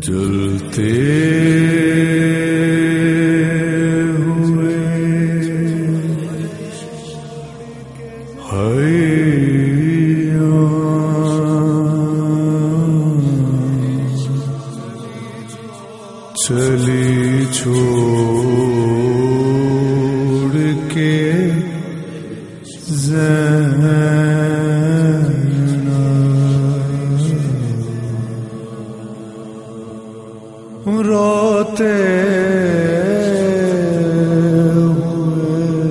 جلتے ہوئے چلی چھوڑ کے زینب روتے ہوئے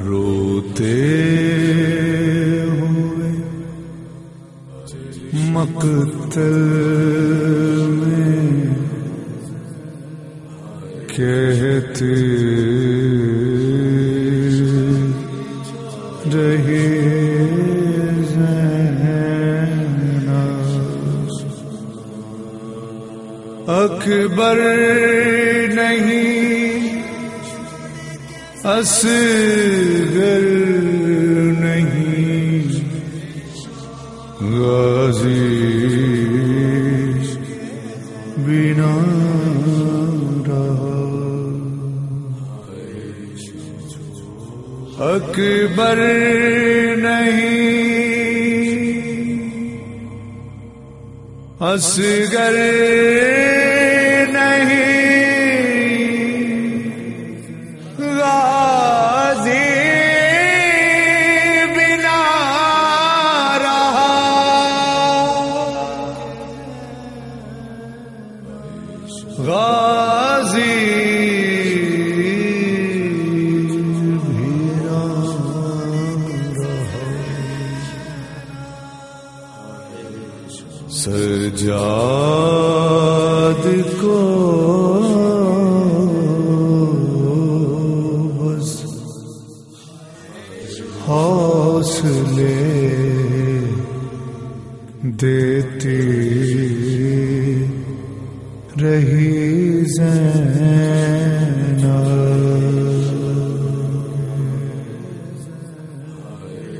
روتے ہوئے مقتل میں کہتے رہے۔ اکبر نہیں اصغر نہیں غازی بنا رہا۔ اکبر نہیں اصغر سجاد کو بس حوصلے دیتی رہی زینب۔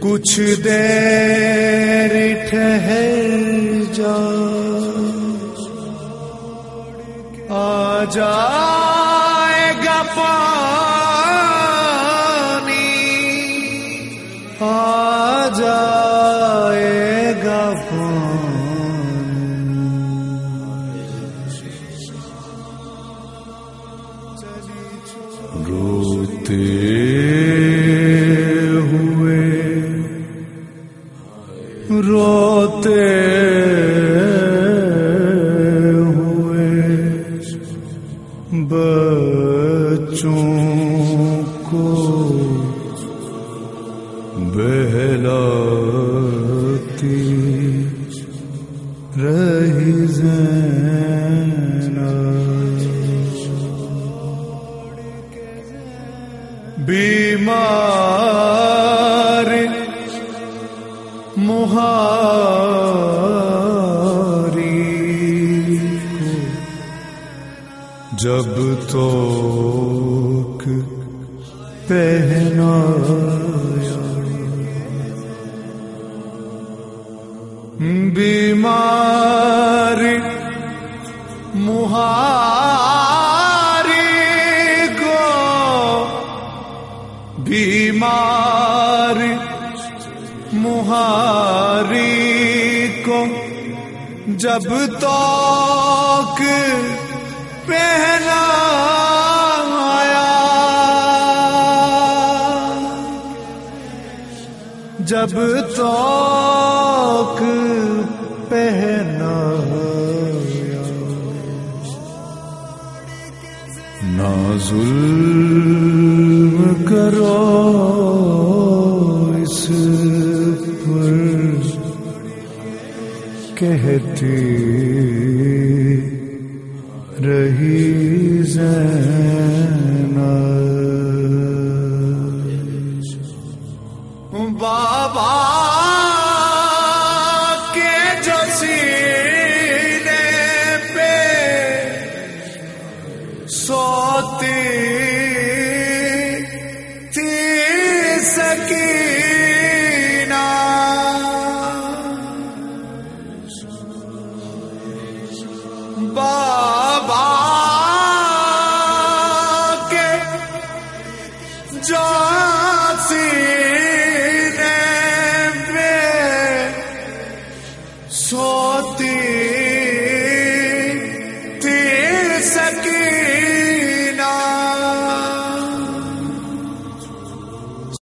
کچھ دیر ٹھہر آ جائے گا پانی آ جائے گا پانی۔ روتے بہلاتی رہی زینب بیمار مہاری جب تو پہنا بیمار مہاری کو بیمار مہاری کو جب تک پہنا جب تک ظلم کرو اس پر۔ کہتی رہی زینب۔ بابا سکینہ۔ بابا کے جانے میں سوتی